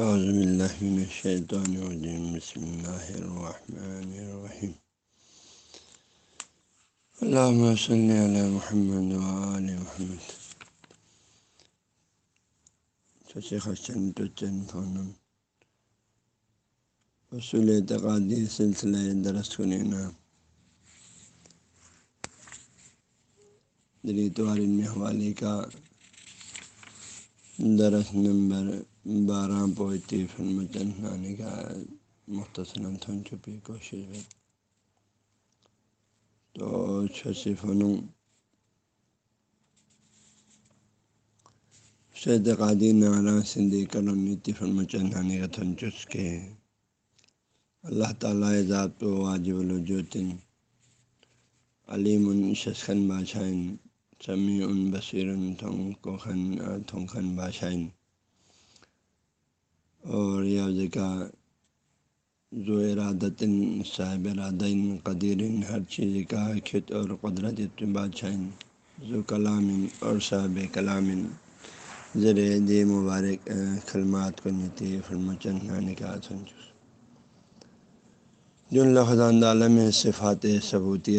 اعوذ باللہ من الشیطان الرجیم بسم اللہ الرحمن الرحیم اللہم صلی علی محمد وآل محمد. چچے خشن تو چند فونم اصول اعتقادی سلسلہ درس کنینا. دلی توارن میں حوالے کا درس نمبر بارہ پوئتی فلم نانی کا مختصر تھن چھپی کوشش ہے تو اچھا چھسی فنوں شید قادی نارا سندھی کرم نیتی فلم چندانی کا تھن چس کے اللہ تعالیٰ ذات و واجب الوجوتن علیم شسخن بادشاہ سمیع بصیر تھنگ بادشاہ اور یا کا زو ارادت صاحب ارادین قدیر ہر چیز کا خط اور قدرت بادشاہ زو کلام اور صاحب کلام زر دی مبارک خلمات کو نیتی فرمچن نانے کا سنجوس جو اللہ عالم صفات ثبوتی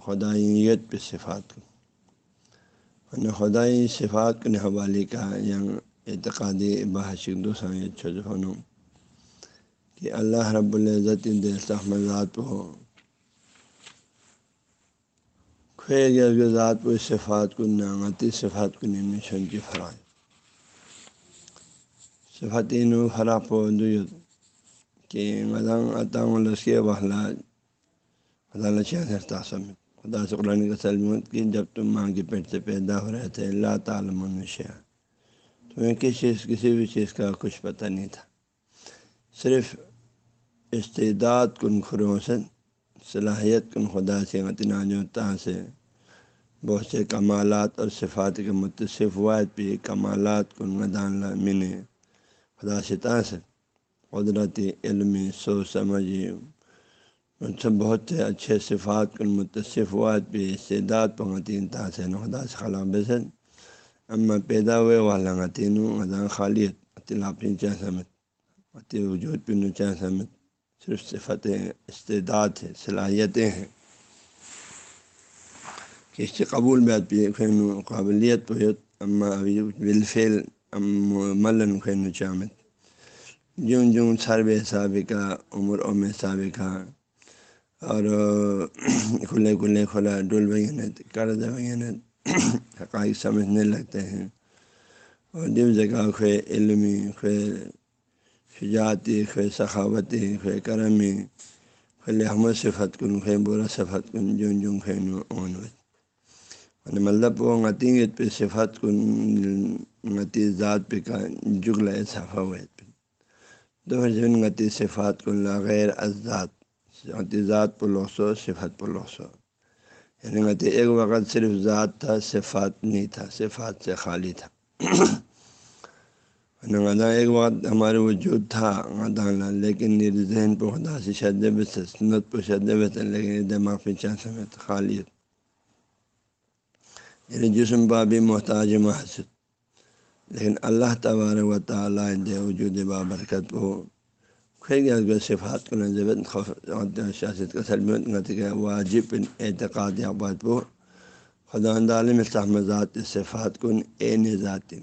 خدائیت پہ صفات کو خدائی صفات کے حوالے کا یا اعتقادی بحث دوسرا چھجنوں کہ اللہ رب العزت ذات ہو خیر ذات و صفات کو نعمتی صفات کو نمشن کی فرائے۔ صفاتی نو خراب ہو کہ مدان عطا عطام السکے وحلا خدا لچا سمت خدا سے قرآن کا سلمت کی، جب تم ماں کے پیٹ سے پیدا ہو رہے تھے اللہ تعالیٰ منشیا تمہیں کس چیز، کسی بھی چیز کا کچھ پتہ نہیں تھا۔ صرف استعداد کن خروسن صلاحیت کن خدا سے متناجوتا سے۔ بہت سے کمالات اور صفات کے متصف واحد پہ کمالات کن مدان من خدا شتا سے۔ قدرتی علمی سوچ سمجھی ان سے بہت سے اچھے صفات کن متصف واحد پہ استعداد پنگتین تاثر خدا سے خلا بسن۔ اما پیدا ہوئے والا تینوں خالیت اطلاع چاہ سمت، اتی وجود پہ چاہ سمت۔ صرف صفت استعداد ہے صلاحیتیں ہیں۔ کہ اس سے قبول بات پہ قابلیت پہ اما بالفعل ملن خین چامت جون جون سرب سابقہ، عمر ام سابقہ اور کھلے کھلے کھلا ڈول بھگنت قرض بھگنت حقائق سمجھنے لگتے ہیں۔ اور جب جگہ خے علمی خے شجاعتی خے سخاوتی خے کرمی خے لحمد صفت کن خے برا صفت کن جن جن خے مطلب وہ غتیت پہ صفت کن غتی ذات پہ کا جگل صفا پہ۔ دو جن غتی صفات کن غیر ازاد غتی ذات پلوسو صفت پلوسو یعنی غتی ایک وقت صرف ذات تھا، صفات نہیں تھا، صفات سے خالی تھا۔ یعنی ایک وقت ہمارے وجود تھا غدا لیکن ذہن پہ خدا سے شد سنت پہ شد لیکن دماغ پہ چاہ سمیت خالیت یعنی جسم پا بھی محتاج محسد لیکن اللہ تبار و تعالیٰ دے وجود بابرکت ہو پھر گیا صفات کو نظر شاست کا سلمت واجب اعتقاد بات ہو خدا عالم صحمذات صفات کن، اے ذاتی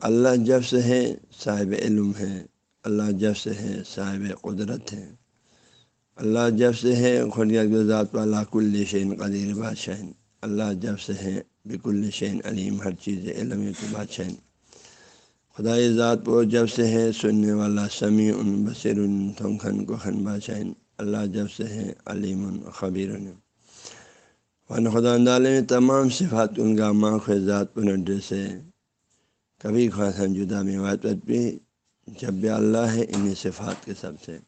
اللہ جب سے ہے، صاحب علم ہے. اللہ جب سے ہے، صاحب قدرت ہے. اللہ جب سے ہے خدیت ذات والا کل شین قدیر بادشاہ اللہ جب سے ہے بک الشین علیم، ہر چیز علم کی بادشاہ خدا ذات وہ جب سے ہے، سننے والا سمیع ان بصیر ان تھنکھن کو خن بادشاہ اللہ جب سے ہے، علیم خبیر۔ ون خدا نے تمام صفات ان کا ماں ذات پر ڈریس ہے کبھی خواصاً جدا میں واطت بھی جب بھی اللہ ہے، انہیں صفات کے سب سے۔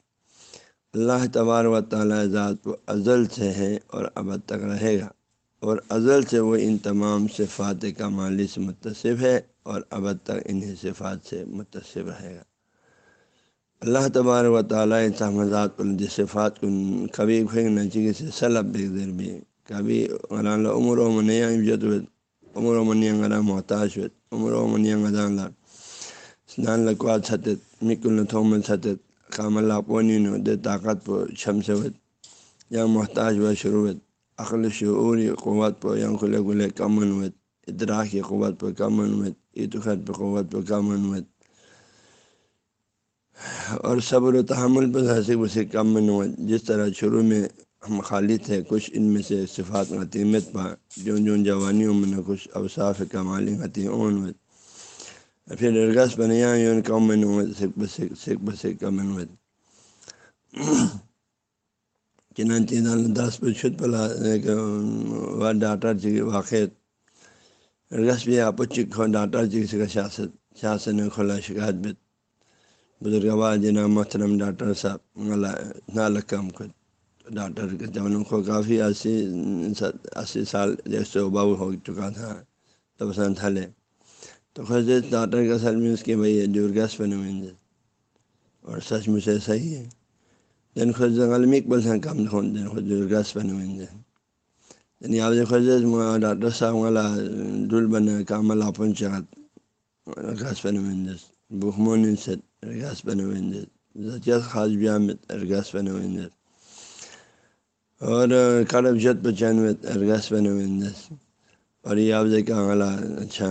اللہ تبار و تعالیٰ ذات و ازل سے ہے اور ابد تک رہے گا۔ اور ازل سے وہ ان تمام صفات کا مالی سے متصف ہے۔ اور ابد تک انہیں صفات سے متصف رہے گا۔ اللہ تبار و تعالیٰ تحمذات پر صفات کو کبھی پھینک نچی سے سلب بے بھی، کبھی عمر و منیا عمر و منی انگرا محتاج ہوت عمر و منی انگدان اسنان لکوا چھتت مکل تھومن چھتت کام اللہ پونی نو دے طاقت پو چھم سے یا محتاج و شروعت عقل شعوری قوت پو یا کھلے گلے کمن وت ادراک قوت پہ کمن وت اعتخت پہ قوت پہ کمن وت اور صبر و تحمل پر ہنسی وسی کم وت جس طرح شروع میں ہم خالی تھے کچھ ان میں سے صفات غتیمت پا جو جو جوانیوں میں کچھ اوصاف کمالی غتی اونوت پھر ارگس بنیا یون کم وت سکھ بسک سکھ بسک کمن وت چنانچہ دس پہ چھت پلا ڈاٹا جی واقع رس بھی آپ چک ڈاٹا جی کا شاست شاست نے کھولا شکایت بھی بزرگ آباد جناب محترم ڈاکٹر صاحب نالکم خود ڈاکٹر کے جوانوں کو کافی اسی اسی سال جیسے اباؤ ہو چکا تھا، تو پسند تھلے تو خود ڈاکٹر کا سر میں اس کے بھائی جرگس بنے ہوئے اور سچ مجھ سے صحیح ہے۔ دن خود جنگل اقبال سے کم خون دن خود جرگس بنے ہوئے یعنی آپ خود ڈاکٹر صاحب والا ڈول بنے کام اللہ پہنچ گس بنے ہوئے بخمون سے ارگاس بنے ہوئے زچیت خاص بیامت ارگاس بنے ہوئے اور کڑب جت بچان میں ارگاس بنے ہوئے اور یہ آپ دیکھا اچھا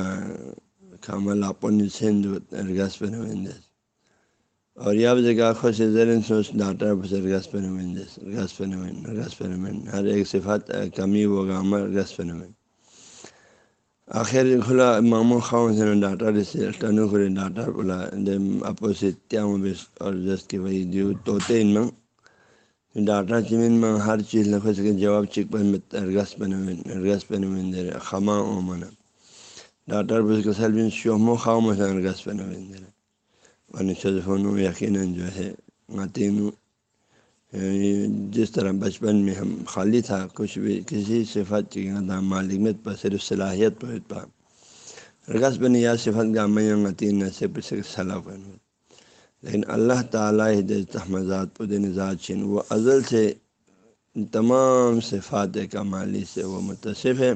کامل اپن سندھ ارگاس بنے ہوئے اور یہ آپ دیکھا خوش زرین سوچ ڈاکٹر بس ارگاس بنے ہوئے ارگاس بنے ہوئے ہر ایک صفات کمی و گامر ارگاس بنے ہوئے آخر کھلا مامو خاؤں سے ڈاٹا سے ٹنو کھلے ڈاٹا بولا اپو سے تیام بس اور جس کی وہی جو توتے ان میں ڈاٹا چمن میں ہر چیز لکھو سکے جواب چک پر میں ارگس بنے ارگس بنے دے رہے خما او منا۔ ڈاٹا بس کے سل بن شوہمو خاؤں سے ارگس بنے دے رہے۔ ورنہ فون یقیناً جو ہے ناتین جس طرح بچپن میں ہم خالی تھا کچھ بھی کسی صفت کی مالکمت پر صرف صلاحیت پر پا رقص بن یا صفت کا میتین سے صلاح بن لیکن اللہ تعالیٰ تحمزات پدن ذات چن وہ ازل سے تمام صفات کا مالی سے وہ متصف ہے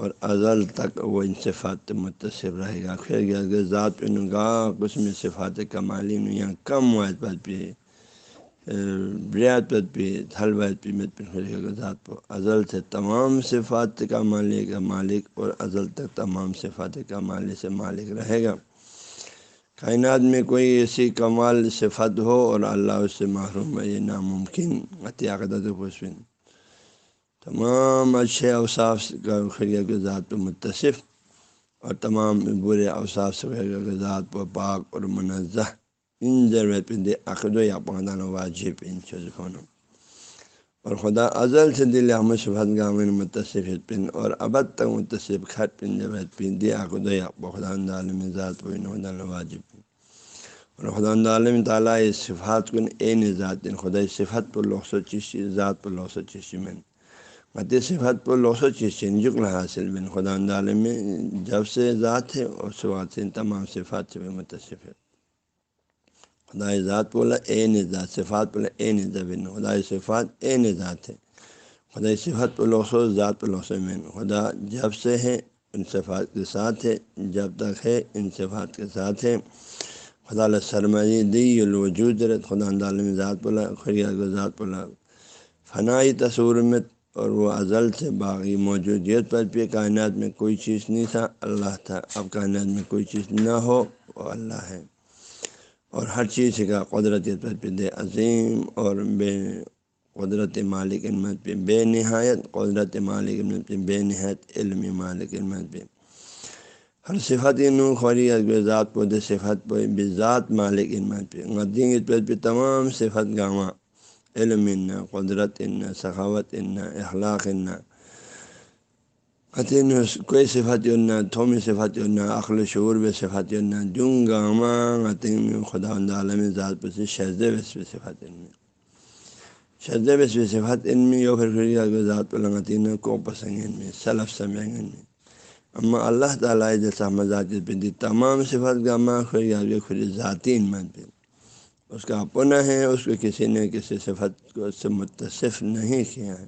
اور ازل تک وہ ان صفات متصف رہے گا۔ پھر گیا ذات پہ نگا کچھ میں صفات کمالی یہاں کم واحد بات پہ بریات پہ تھل ویت پہ مت پہ ذات پہ ازل سے تمام صفات کا مالک مالک اور ازل تک تمام صفات کا مالک سے مالک رہے گا۔ کائنات میں کوئی ایسی کمال صفت ہو اور اللہ اس سے محروم ہے، یہ ناممکن عطیاقت خوشبین تمام اچھے اوصاف کا کے ذات پہ متصف اور تمام برے اوصاف سے ذات پہ پاک اور منزہ ان ضرورت پہ دے عقد و یا پاندان واجب ان چوزفون اور خدا ازل سے دل احمد صفت گامن متصف پن اور ابد تک متصف خط پن ضرورت پن دے عقد و یا خدا عالم ذات پہ خدا واجب اور خدا عالم تعالیٰ صفات کن این ذات یعنی خدا صفت پر لوگ سو چیشی ذات پر لوگ سو چیشی میں۔ مت صفت پر لوگ سو چیز جکل حاصل بن خدا عالم میں جب سے ذات ہے اور سوات سے تمام صفات سے متصف ہے۔ خدا ذات بولا، اے نظات صفات بولا، اے نظا بن خدا صفات، اے نظات ہے۔ خدا صفت پہ لوسو ذات پہ لوسو میں خدا جب سے ہے ان صفات کے ساتھ ہے، جب تک ہے ان صفات کے ساتھ ہے۔ خدا سرمائی دی الوجود رت خدا عالم ذات بولا خریا کو ذات بولا۔ فنائی تصور میں اور وہ ازل سے باغی موجودیت پر بھی کائنات میں کوئی چیز نہیں تھا، اللہ تھا۔ اب کائنات میں کوئی چیز نہ ہو، وہ اللہ ہے۔ اور ہر چیز کا قدرت پہ عظیم اور بے قدرت مالک علمت پہ بے نہایت۔ قدرت مالک علمت پہ بے نہایت، علم مالک علمت پہ ہر صفت نو خوری ذات پود صفت پہ بے ذات مالک علمت پہ غدین پہ تمام صفت گاواں۔ علم قدرت ان سخاوت ان اخلاق ان قطع کوئی صفت نہ تھومی صفت نہ عقل شعور بے صفت نہ جنگ گاما عطیم خدا عالم ذات پہ شہز وس بے صفت ان میں شہز وس بے صفت ان میں یو پھر ذات پہ لنگتین کو پسند ان میں صلف سمعن میں اما اللہ تعالیٰ جیسا مزاج پہ دی تمام صفت گاما خری خری ذاتی ان میں پہ اس کا اپنا ہے، اس کو کسی نے کسی صفت کو اس سے متصف نہیں کیا ہے۔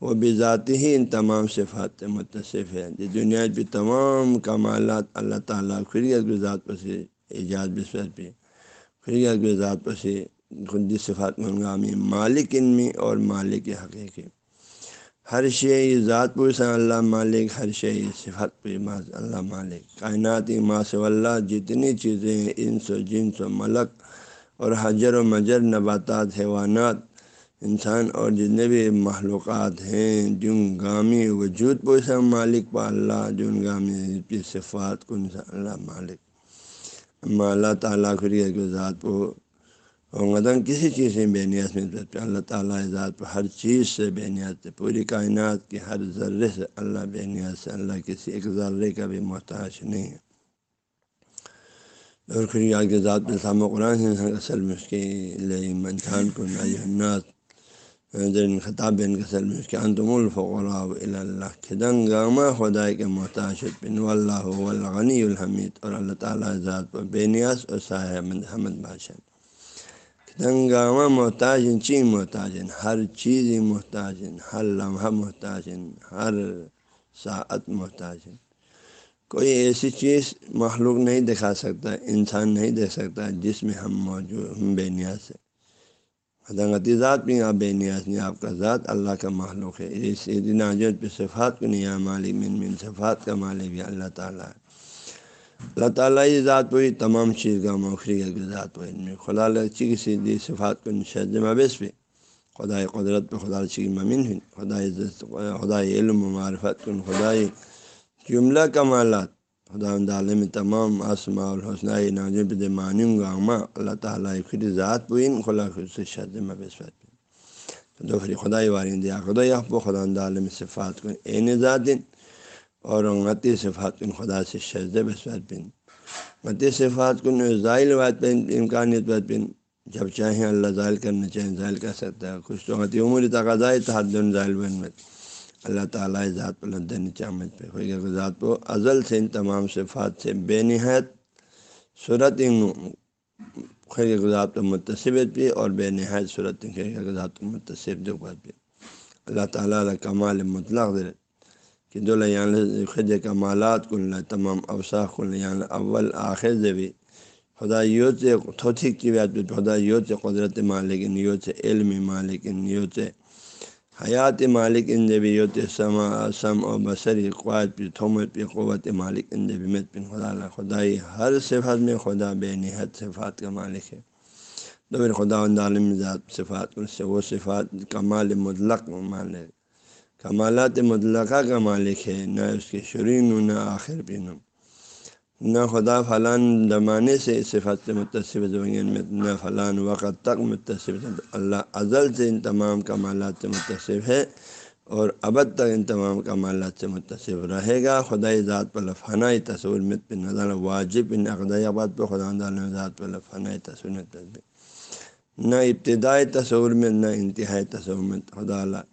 وہ بھی ذاتی ہی ان تمام صفات سے متصف ہے۔ جس دنیا بھی تمام کمالات اللہ تعالیٰ خریت ذات پر سے ایجاد بسفت پہ۔ پھر ذات پر سے خود صفات منگامی، مالک ان میں اور مالک حقیقی۔ ہر شے ذات پور سے اللہ مالک ہر شے صفت پہ اللہ مالک۔ کائناتی ماس اللہ جتنی چیزیں انس و جنس و ملک اور حجر و مجر نباتات، حیوانات، انسان اور جتنے بھی معلومات ہیں جن گامی وجود پوسا مالک پا اللہ جن گامی کی صفات کن سا اللہ مالک۔ اما اللہ تعالیٰ کے ذات کو غدن کسی چیز سے بے نیاز میں اللہ تعالیٰ ذات پر ہر چیز سے بے نیاز سے پوری کائنات کے ہر ذرے سے اللہ بے نیاز سے اللہ کسی ایک ذرے کا بھی محتاج نہیں ہے۔ اور پھر آگے ذات السلام و قرآن اصل میں اس کے لیے منسان کو ناجنات خطاب بین کسل میں اس کے انتم الفقراء اللہ کھدن گامہ خدا کے محتاج بن اللہ غنی الحمید۔ اور اللہ تعالیٰ ذات پر بے نیاز اور سایہ حمد بادشاہ۔ کھدن گامہ محتاج چی محتاج ہر چیز محتاج ہر لمحہ محتاج ہر ساعت محتاج کوئی ایسی چیز مخلوق نہیں دکھا سکتا، انسان نہیں دیکھ سکتا جس میں ہم موجود ہم بے نیاز ہیں۔ خدنگتی ذات بھی آپ بے نیاز نہیں، آپ کا ذات اللہ کا معلوم ہے۔ اس دن عجت پہ صفات کو نہیں مالک من من صفات کا مالک بھی اللہ تعالیٰ ہے۔ اللہ تعالیٰ یہ ذات پوری تمام چیز کا موخری ہے ذات پہ ان میں خدا لچی کی سیدھی صفات کو نشد مبیس پہ خدا قدرت پہ خدا لچی ممن ہوئی۔ خدا خدا علم و معرفت کن خدا جملہ کمالات خدا عالم تمام آسما الحسنۂ ناجب مانوں گا عما اللہ تعالیٰ خود ذات پوئن خلا خود سے شد مبصفت دو پھر خدا وارن دیا خدا یاف خدا عالم صفات کن. عین ذاتن اور غتی صفات کن، خدا سے شد بصفت بن غتی صفات کن ذائل واد پن امکانیت بد بن جب چاہیں اللہ ذائل کرنا چاہیں ذائل کر سکتا ہے. کچھ تو غتی عمر تقاضۂ تحدن ذائل بن مت اللہ تعالیٰ ذات پر لدن پہ۔ ہوئی ذات کو ازل سے ان تمام صفات سے بے نہایت صورت خیر ذات و متصبت بھی اور بے نہایت صورت ذات و متصب بھی اللہ تعالیٰ علیہ کمال مطلق در کہ دو یعنی خد کمالات کن تمام اوساخ کن یعنی اول آخر سے بھی۔ خدا یوت سے تھوتھک کی بات پہ خدا یوت سے قدرت مالک، نیوت سے علم مالک، نیوت سے حیات مالک ان یوت سما سم و بصری قوت پہ تھومت پہ قوت مالک ان مت پن خدا خدائی ہر صفات میں خدا بے نہت صفات کا مالک ہے. تو پھر خدا عالم ذات صفات سے وہ صفات کمال مطلق مالک. کمالات مطلقہ کا مالک ہے، نہ اس کے شرین نہ آخر پینوں نہ خدا فلان زمانے سے صفات سے متصف زمین میں، نہ فلان وقت تک متصف اللہ ازل سے ان تمام کمالات سے متصف ہے اور ابد تک ان تمام کمالات سے متصف رہے گا۔ خدائی ذات پر فنائی تصور میں نظر، واجب ان اقدائی آباد پہ خدا ذات پر فنائی تصور نہ ابتدائی تصور میں، نہ انتہائی تصور میں۔ خدا اللہ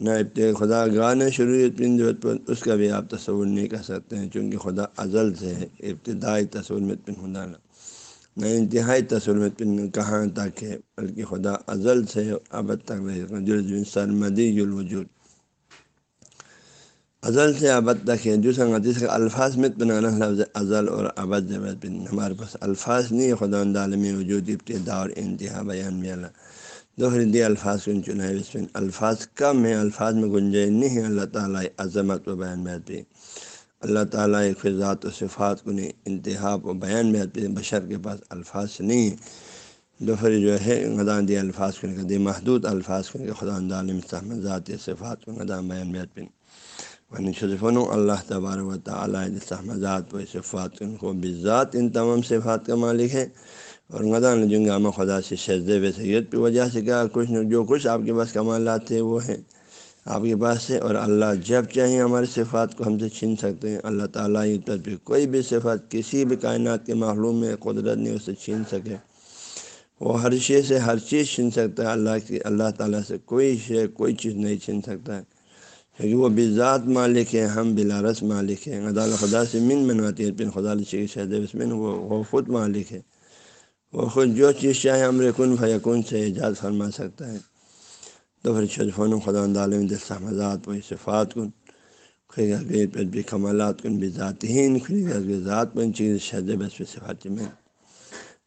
نہ ابتدا خدا گانے شروع ضرورت پر اس کا بھی آپ تصور نہیں کر سکتے ہیں، چونکہ خدا ازل سے ہے، ابتدائی تصور میں پن خدا نہ نہ انتہائی تصور میں پن کہاں تک ہے، بلکہ خدا ازل سے اب تک رہے۔ سرمدی الوجود ازل سے ابد تک ہے، جو سنگت کا الفاظ میں بنانا لفظ ازل اور ابد بن ہمارے پاس الفاظ نہیں ہے، خدا عالم وجود، ابتدا اور انتہا بیان بھی اللہ۔ دوہری الفاظ کو چنائے اس میں الفاظ کم ہے الفاظ میں گنجائش نہیں ہے۔ اللہ تعالیٰ عظمت و بیان پہ اللہ تعالیٰ فضات و صفات کو نہیں، انتہا و بیان پہ بشر کے پاس الفاظ نہیں ہے دوہری جو ہے غدان دی الفاظ کو دی محدود الفاظ کو خدا عالم ذات صفات کو غدان بیان پہ ونی شفن اللہ تبار و تعالیٰ ذات و صفات ان کو بذات ان تمام صفات کا مالک ہے۔ اور غدان جنگامہ خدا سے شہزے و سید کی وجہ سے کیا کچھ جو کچھ آپ کے پاس کمالات تھے وہ ہیں۔ آپ کے پاس سے اور اللہ جب چاہیں ہمارے صفات کو ہم سے چھین سکتے ہیں۔ اللہ تعالیٰ کی طرف پہ کوئی بھی صفات کسی بھی کائنات کے معلوم میں قدرت نہیں اسے چھین سکے۔ وہ ہر شے سے ہر چیز چھین سکتا ہے۔ اللہ کی اللہ تعالیٰ سے کوئی شے کوئی چیز نہیں چھین سکتا ہے۔ کیونکہ وہ بھی ذات مالک ہے ہم بلارس مالک ہیں۔ اللہ خدا سے من منواتی ہے، پھر خدا شہد بسمن وہ خود مالک ہے وہ خود جو چیز چاہے امر کن فیکن سے ایجاد فرما سکتا ہے۔ تو پھر شدفون خدا عالم دلسمزات و صفات کن بھی کمالات کن، بھی ذات ہی ذات پن چیز شد بس صفات میں۔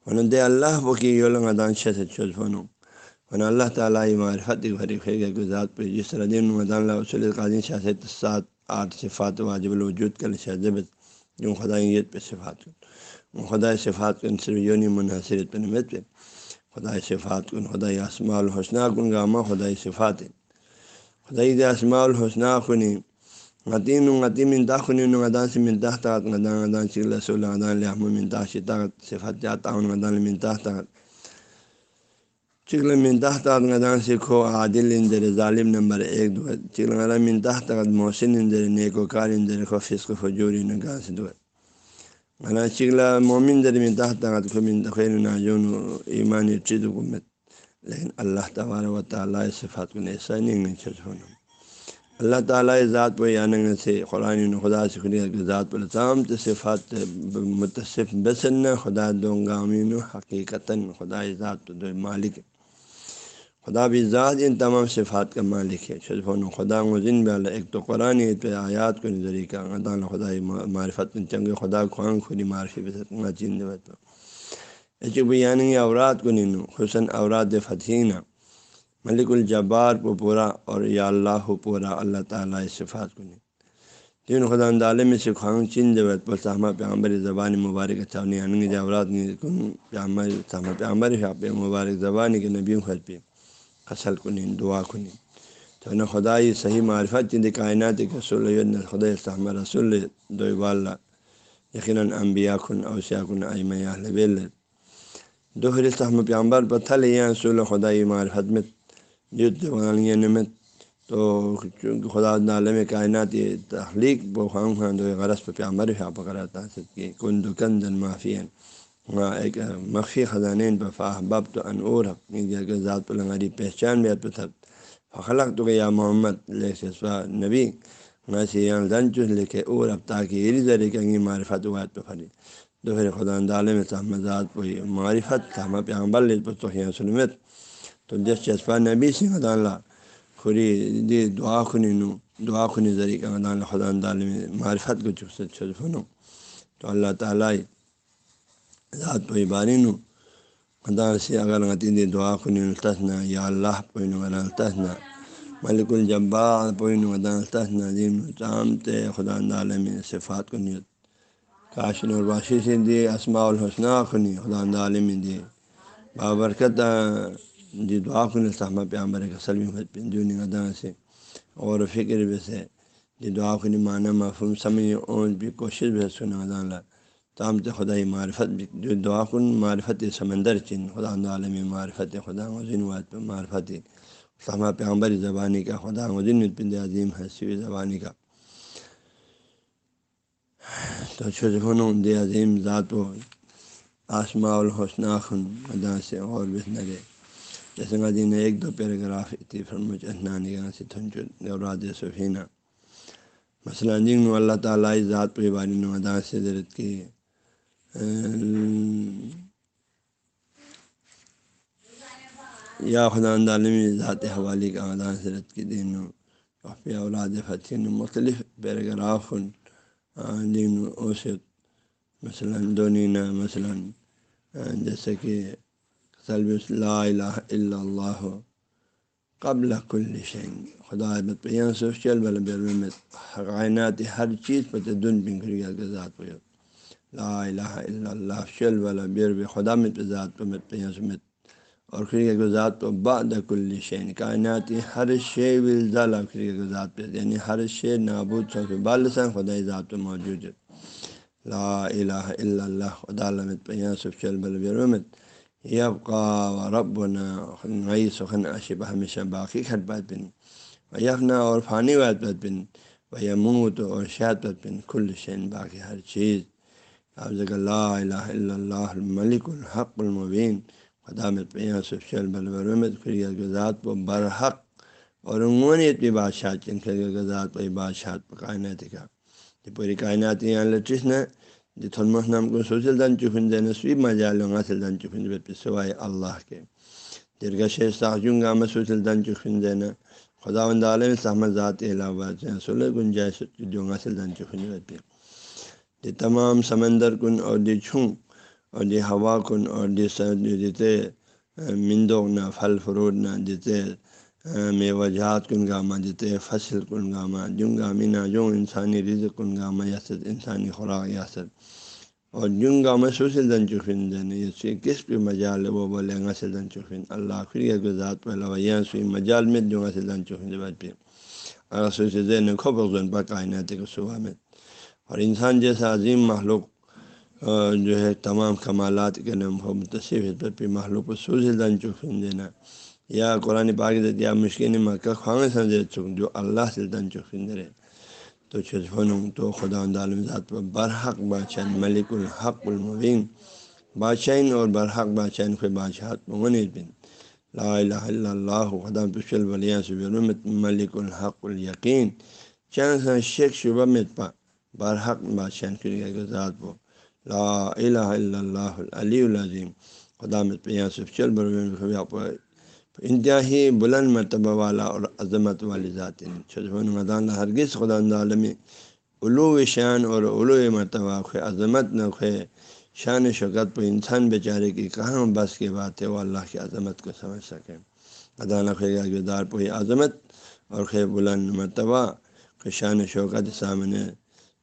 ون دے اللہ بکی یولنگ ادان شہ سے چوز ون اللہ تعالیٰ معرفت بھری خیر کے ذات پہ جس طرح دین مدان اللہ وسل قاضی شاہ سے سات آٹھ صفات واجب الوجود کل شہزبت جو خدائیت پہ صفات کن۔ خدا صفات کن صرف یونی منحصرت پہ نمت پہ خدا صفات کن خدائی اسماء الحسنہ کن گامہ خدائی صفات خدائی اسماء الحسنہ کنی. غتین غتی منتا خنی غدان سے منتا طاقت غدان غدان چل رسول، غدان لحم منتا شطاقت صفت جاتا ہوں غدان منتا طاقت چکل منتا طاقت غدان سکھو عادل اندر ظالم نمبر ایک دو. چکل غدا منتا طاقت محسن اندر نیک و کار اندر، خو فسق فجوری نگاہ سے دو. غنا چکلا مومن در منتا طاقت کو خیر ناجون ایمانی چید حکومت لیکن اللہ تبار و تعالیٰ صفات کو ایسا نہیں چھٹ اللہ تعالیٰ ذات پہ یانگ سے قرآن خدا سے خدا کے ذات پر تام صفات متصف بسن خدا دو گامین حقیقتاً خدا ذات دو مالک خدا بھی ذات ان تمام صفات کا مالک ہے۔ شرف و خدا مزن بھی اللہ، ایک تو قرآن پہ آیات کو نظری کا۔ اللہ خدا معرفت چنگ خدا خوان خودی معرفی بس چین بھی یعنی اورات کو نینو حسن اوراد فتحینہ۔ ملک الجبار کو پورا اور یا اللہ پورا، اللہ تعالیٰ صفات کو نہیں تین خدا اندالے میں سے خواہوں چین جب پر سہمہ پیامبر زبان مبارک چاونی انگ جاورات کن۔ پیامبر سہمہ پیامبر پہ مبارک زبان کے نبی خط پہ قسل کنین، دعا کنین. تو نہ خدائی صحیح معرفت چند کائنات کے رسول خدا سہمہ رسول دو واللہ یقیناً انبیاء کن اوسیا کن ایم بیل دوہر سہم پیامبر پر تھل یا رسول خدائی معرفت میں جتنی نمت. تو چونکہ خدا عالم کائنات یہ تخلیق وہ خان دو غرض پہ پیامر ہے پکڑا تھا کہ کن دکن دن معافی ایک مخفی خزانین پہ فاہ بب تو انور ذات پہ لنگاری پہچان بھی پہ تھا فخلق تو یا محمد لے سوا نبی سے دن چس لکھے اور اب تاکہ یہ ذریعے کہ معرفت واد پہ پھری دو پھر خدا عالم ذات پہ معرفت تھا پیامبر لے پہ تو سنمت تو جس چسپا نبی سے خدا اللہ خری دی دعا خنی نو دعا خنی ذریعہ خدا اللہ خدا میں معرفت کو چکس سنو تو اللہ تعالیٰ ذات پہ باری نو خدا سے اگر غتی دعا خنی التسنا یا اللہ پوئن غلط التسنا ملک الجبا پوئن غدا التسنا دین تام تے خدا عالم صفات کو نیت کاشن اور باشی سے دی اسماء الحسنہ خنی خدا عالم دی بابرکت جی دعا کن صحمہ پہ عمر کا سلم جونی ادا سے اور فکر بھی سے جی دعا کن معنی معفوم سمجھ اون بھی کوشش بھی سنا اللہ تام تو خدائی معرفت بھی جو دعا کن، معرفت سمندر چن، خدا عالم معرفت خدا وزین واد پہ معرفت صحمہ پہ زبانی کا، خدا وزین پند عظیم حسیب زبانی کا۔ تو چھن دے عظیم ذات و آسما الحسنہ خن ادا سے اور بھی جیسے مدی نے ایک دو پیراگراف نگاہ سے تھنچ سفینہ مثلاً جن اللہ تعالیٰ ذات پہ باری ندا سے درد کی یا خدا عالمی ذات حوالی کا ادا سرت کی دین اولاد فتح مختلف پیراگراف دین اوسط مثلاً دونینا مثلاً جیسے کہ سلب لا الہ الا اللہ قبل کل شین خدا چل بل کائنات ہر چیز پہ دن بن گیا کے ذات پہ لا الہ الا اللہ شل بل بیر خدا مت ذات پہ مت پہ سمت اور خرید کے ذات پہ بعد کل شین، کائنات ہر شے ولزال خرید کے ذات پہ یعنی ہر شے نابود سب بالسان خدا ذات پہ موجود ہے۔ لا الہ الا اللہ، خدا لمت پہ چل بل بیر مت یبقا رب نئی سخن اشبہ ہمیشہ باقی کھٹ بات بن یفنا اور فانی واد پت بن و یموت اور شاد پت بن کل شین باقی ہر چیز۔ آپ ذکر اللہ الہ الا اللہ، الملک الحق، المبین خدا میں پیاں سفشل بلبرمت خرید ذات پہ برحق۔ اور عموماً بھی بادشاہ چن خرید ذات پہ بادشاہ کائنات کا۔ یہ پوری کائنات یہاں لٹس نہ جی تھلمس نام کو سوچل دن چفن دینا سوی مجال غاسل دن چفن پہ سوائے اللہ کے۔ درگاہ شیخ ساخجوں گا میں سوچل دن چفن دینا خدا وند عالم سہمت ذات علاوہ سل گنجائش جو غاسل دن چفن پہ دی تمام سمندر کن اور دی چھوں اور دی ہوا کن اور دی دیتے مندوق نہ پھل فروٹ نہ دیتے میں وجات کن گامہ دیتے فصل کن گامہ جن گامی نہ جو انسانی رزق کن گامہ یاسر انسانی خوراک یاسر اور جن گامہ سوسل دن چکن دن، یہ کس پہ مجال وہ بولے گا سے دن چکن اللہ خری ذات پہ یہاں سوئی مجال میں جو گا سے دن چکن جب پہ۔ اگر سوچے دین کھوپ پر کائنات کو صبح میں اور انسان جیسا عظیم محلوق جو ہے تمام کمالات کے نام ہو متصف پہ محلوق کو سوزل دن چکن دینا۔ یا قرآن پاک یا مشکل مکہ خواہ سمجھے چک جو اللہ سے دن چکن دے تو چھن تو خدا عالم ذات پر برحق بادشاہ، ملک الحق المبین۔ بادشاہ اور برحق بادشاہ کوئی بادشاہ بن۔ لا الہ الا اللہ، خدا پشل ولیاں سے ملک الحق الیقین۔ چند شیخ شبہ میں پا۔ برحق بادشاہ ذات پو لا الہ الا اللہ علی العظیم۔ خدا میں پہ چل بر انتہائی بلند مرتبہ والا اور عظمت والی ذات مدان ہرگز خدا عالمی علو شان اور علو مرتبہ خو، عظمت نہ خو، شان شوکت پہ انسان بیچارے کی کہاں بس کی بات ہے، وہ اللہ کی عظمت کو سمجھ سکیں ادانہ خیدار پہ عظمت اور خے بلند مرتبہ شان شوکت سامنے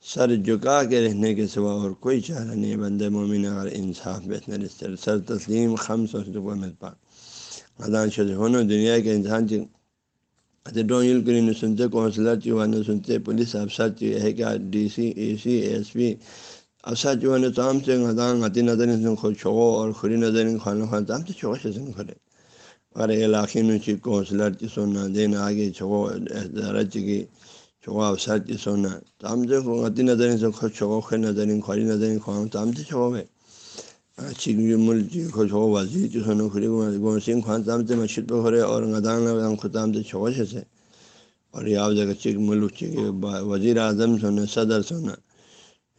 سر جھکا کے رہنے کے سوا اور کوئی چارہ نہیں بند مومن اگر انصاف بہتر سر تسلیم خم سو مل پا ادان شد ہونا دنیا کے انسان ڈونگل کری اچھا، سنتے کونسلر چیوانے سنتے پولیس افسر چی ہے۔ کیا ڈی سی اے سی ایس پی افسر چیوانے تام سے غدان غتی نظر خود چھو اور خری نظر خانہ خان تام سے چھو سے سن کھڑے اور علاقے میں چی کونسلر چی سونا دین آگے چھو رچ کی۔ چھو افسر چی سونا تام سے غتی نظر سے خود چھو خری نظر خری نظر خواہ تام سے چھو گئے چی ملک چی خود چھو وزیر چی سونا خری گون سنگھ تام سے مسجد پہ اور غدان خود تام سے چھو سے اور یہ جگہ چک ملک چی وزیر اعظم سونا صدر سونا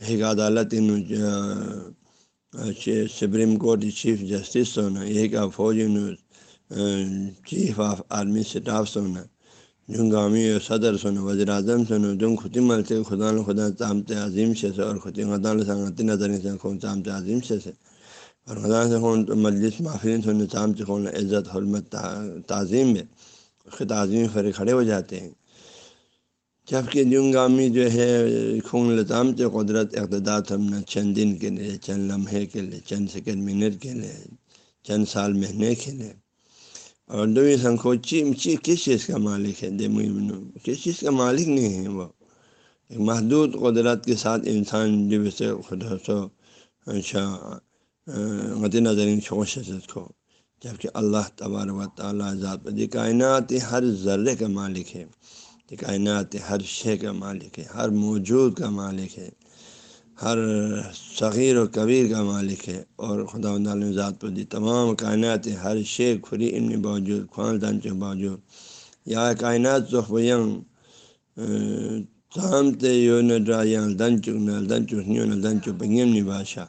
ایک عدالت سپریم کورٹ چیف جسٹس سونا ایک فوجی چیف آف آرمی اسٹاف سونا جنگامی صدر سونا وزیر اعظم سونا جن خطی مل سے خدا خدا تامت عظیم سے اور خطی خدا سنگتی نظر سے خون تامت عظیم سے سے اور خدا سے خون مجلس معافرین سونے تام سے خون عزت، حرمت تعظیم میں خط عظیم فرے کھڑے ہو جاتے ہیں. جبکہ جنگامی جو ہے خون لطام قدرت اقتدار ہم چند دن کے لیے، چند لمحے کے لیے، چند سیکنڈ منٹ کے لیے، چند سال مہینے کے لیے اور دو سنکھو چی کس چیز کا مالک ہے دے کس چیز کا مالک نہیں ہے وہ ایک محدود قدرت کے ساتھ انسان جو سے خدا سو اچھا مد نظر کو جبکہ اللہ تبار و تعالیٰ ذات کائنات ہر ذرے کا مالک ہے کائنات ہر شے کا مالک ہے ہر موجود کا مالک ہے ہر صغیر و کبیر کا مالک ہے اور خدا ذات پر دی۔ تمام کائنات، ہر شے، کھری، ان باوجود خواندان کے باوجود۔ یا کائنات ظفیم تام تے یو نڈرا دن چک نل دن چکنی نل دن چپنگیم نی بادشاہ۔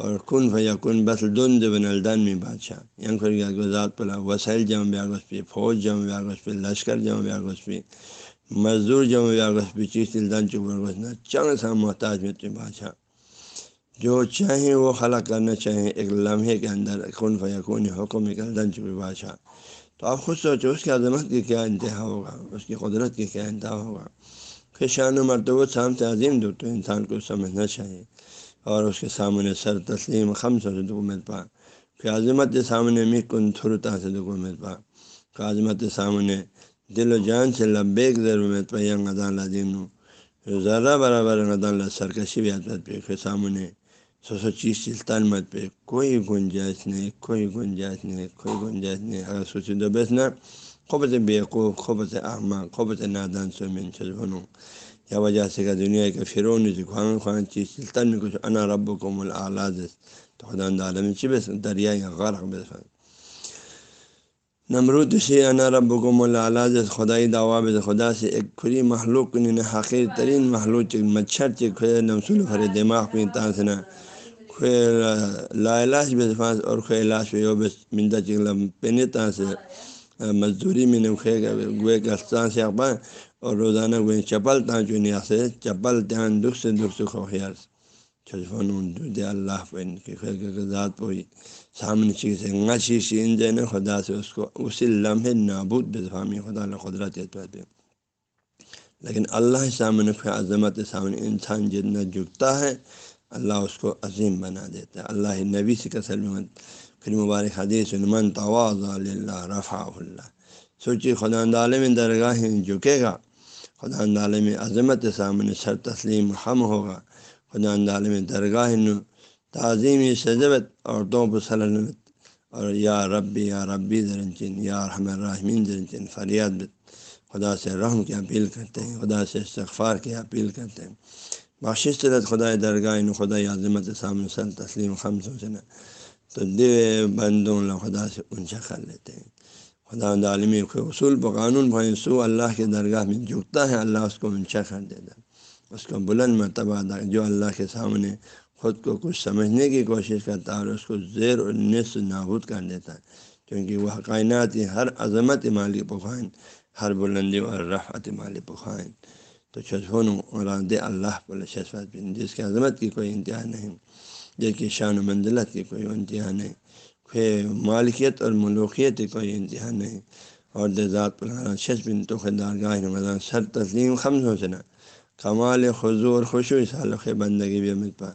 اور کن فیا کن، بس دن دب نلدن میں بادشاہ۔ ینگ خر ذات پلا، وسائل جمع بیاگس پہ فوج جمع بیاگس پہ لشکر جمع بیاگس پہ مزدور جمع بیاگس پہ چیز دن چک چنگ سا محتاج میں بادشاہ۔ جو چاہیں وہ خلا کرنا چاہیں، ایک لمحے کے اندر کن فیا کن حکم نکل دن چپے بادشاہ۔ تو آپ خود سوچو، اس کی عظمت کی کیا انتہا ہوگا؟ اس کی قدرت کی کیا انتہا ہوگا؟ پھر شان و مرتبہ شام سے عظیم دو تو انسان کو سمجھنا چاہیے۔ اور اس کے سامنے سر تسلیم، خم سے دکھ پا۔ پھر عظمت کے سامنے میں کن تھرتا سے دکھ پا۔ پھر عظمت کے سامنے دل و جان سے لبیک ضرور پا ینگ ادان دین ذرا برابر اللہ سرکشی بھی عادت پہ پھر سامنے سو سو چیز چلتان مت پہ کوئی گنجائش نہیں کوئی گنجائش نہیں کوئی گنجائش نہیں اگر سوچی دو بیسنا خوب سے بیوقوف خوب سے احمد خوب سے نادان سو من بنوں یا وجہ سے کہ دنیا کے فرون سے خوان خوان چیز چلتا میں کچھ انا رب کو مل آلاد تو خدا عالم چبس دریا یا غرق بس. نمرود سے انا رب کو مل آلاد خدائی دعوا بس خدا سے ایک کھری محلوق نے حقیر ترین محلوق مچھر چک کھے نمسول بھرے دماغ پہ تانسنا کھے لا علاج بس اور کھے علاج پہ بس مندا چکلم پہنے تان سے مزدوری میں نے گوئے کے استان سے اخبار اور روزانہ گوئے چپل تان چنیا سے چپل تان دکھ سے دکھ سے خوخیار چھفون دے اللہ پن کی ذات پوئی سامنے چیز ہے غشی شین دین خدا سے اس کو اسی لمحے نابود بے خدا نے قدرت لیکن اللہ سامنے عظمت سامنے انسان جتنا جھکتا ہے، اللہ اس کو عظیم بنا دیتا ہے۔ اللہ نبی سے کسل پھر مبارک حدیث من تواز اللہ رفع اللہ۔ سوچی خدا عالم درگاہ جھکے گا، خدا عالم عظمت سامنے سر تسلیم ہم ہوگا۔ خدا عالم درگاہ تعظیم سجبت اور تو سلنت اور یا ربی یا ربی درنچن یا رحم الرحمین درنچن فریاد خدا سے رحم کی اپیل کرتے ہیں، خدا سے استغفار کی اپیل کرتے ہیں۔ بخش صرت خدا درگاہ خدا عظمت سامنے سل تسلیم خم سوچنا تو دے بندوں خدا سے اونچا کر لیتے ہیں۔ خدا عالمی کو اصول پہ قانون بھائی سو اللہ کے درگاہ میں جھکتا ہے، اللہ اس کو اونچا کر دیتا ہے۔ اس کو بلند مرتبہ جو اللہ کے سامنے خود کو کچھ سمجھنے کی کوشش کرتا ہے اور اس کو زیر و نصف نابود کر دیتا ہے۔ کیونکہ وہ کائنات ہر عظمت مالی پخوائن ہر بلندی اور رفعت مالی پخوائن تو چھسون دے اللہ شسفت جس کی عظمت کی کوئی انتہا نہیں، جس کی شان و منزلت کی کوئی انتہا نہیں، کوئی مالکیت اور ملوکیت کی کوئی انتہا نہیں۔ اور دے ذات شس بن تو خدار گاہ سر تسلیم خم سوچنا کمال خضو اور خوشو سالخ بندگی بھی امت پا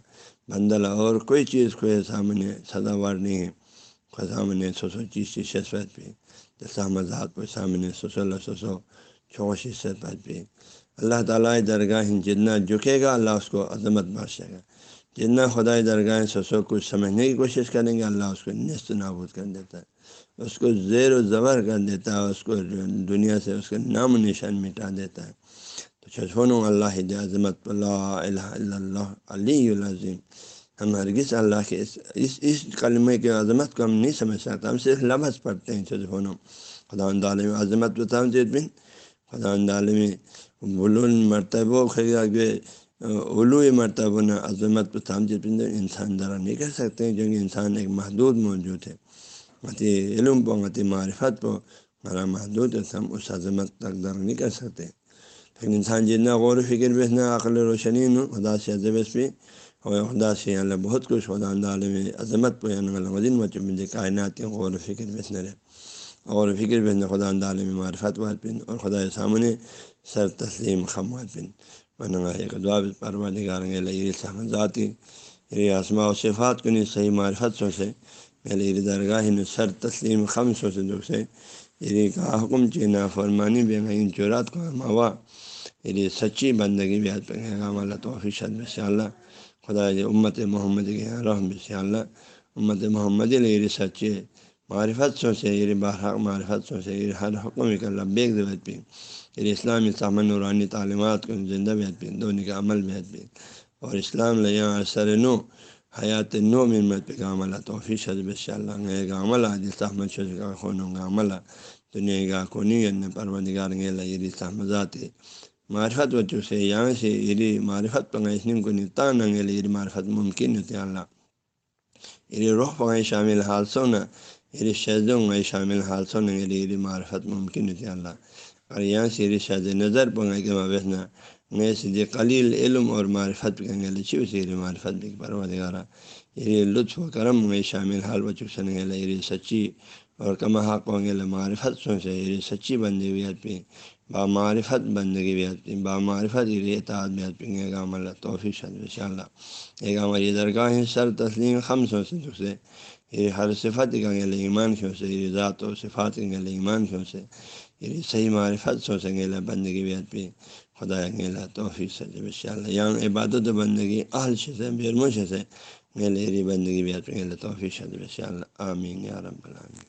بندلا اور کوئی چیز کوئی سامنے سزاوار نہیں ہے۔ خود سامنے سو سو چیز کی شسفت پہ جیسا مذہب کو سامنے سو سو اللہ سو سو چوش شسفت پہ اللہ تعالیٰ درگاہ جتنا جھکے گا، اللہ اس کو عظمت بادشے گا۔ جتنا خدا درگاہ سو سو کچھ سمجھنے کی کوشش کریں گے، اللہ اس کو نست نابود کر دیتا ہے۔ اس کو زیر و زبر کر دیتا ہے، اس کو دنیا سے اس کا نام و نشان مٹا دیتا ہے۔ تو اللہ عظمت اللہ الہ اللہ، علی العظیم۔ ہم ہرگز اللہ کے اس اس اس کلمے کے عظمت کو ہم نہیں سمجھ سکتے، ہم صرف لفظ پڑھتے ہیں چھجفون خدا عالم عظمت بتاؤں جی بن خدا عالم بلون مرتبہ علو مرتبہ نہ عظمت بتام بن جی انسان ذرا نہیں کر سکتے کیونکہ انسان ایک محدود موجود ہے۔ متی علم پو، متی معرفت پو ہمارا محدود ہے، ہم اس عظمت تک در نہیں کر سکتے۔ لیکن انسان جتنا غور و فکر بھی اتنا عقل روشنی ہوں خدا سے ادب بھی اور خدا سے اللہ بہت کچھ خدا عالم عظمت پہ مدین مچے کائنات کے غور و فکر بسن رہے غور و فکر بسن خدا عالم معرفت واد پن اور خدا سامنے سر تسلیم خموات پن ونگا ایک دعا پروا نگاریں گے ذاتی ری آسما و صفات کو نہیں صحیح معرفت سو سے پہلے درگاہ سر تسلیم خم سو سے دکھ سے یہ کا حکم چینا فرمانی بے ان چورات کو ہوا یہ سچی بندگی بھی حد پہ اللہ توفی شد سے اللہ خدا امت محمد کے رحم سے اللہ امت محمد یہ سچے معرفت سو سے یہ بارحق معرفت سو سے ہر حکم کا لبیک زبت پہ یہ اسلامی سامن نورانی تعلیمات کو زندہ بیت پہ دونوں کا عمل بیت پہ اور اسلام لیا اثر نو حیات نو مت پہ کا عملہ توفی شد سے اللہ کا عملہ جس احمد شد کا خونوں کا عملہ دنیا کا کونی پرودگار یہ سہمزات معرفت وچو سے یہاں سے یہ معرفت پنگائے کو نتا ننگے یہ معرفت ممکن ہوتے اللہ یہ روح پنگائے شامل حادثوں نہ یہ شہزوں گئے شامل حادثوں نہ یہ معرفت ممکن ہوتے اللہ اور یہاں سے یہ شہز نظر پنگائے کے مابیسنا نئے سے قلیل علم اور معرفت پنگے لچی سے یہ معرفت بھی پرودگارہ یہ لطف و کرم گئے شامل حال بچوں سے یہ سچی اور کما حق ہوں گے معرفت سو سے سچی بندی بھی پہ با معرفت بندگی بھی پہ با معرفت یہ اطاعت بھی پہ ایک عمل توفیق شد ان شاء اللہ ایک عمل یہ درگاہ سر تسلیم خم سو سے سے یہ ہر صفت کا گل ایمان کیوں سے؟ یہ ذات و صفات کے گل ایمان کیوں سے؟ یہ صحیح معرفت سو سنگیلا بندگی بھی پہ خدا گیلا توفیق سے ان شاء اللہ یہاں عبادت و بندگی اہل سے بیرمش سے گیلے بندگی بھی پہ گیلا توفیق شد ان شاء اللہ آمین یا رب العالمین۔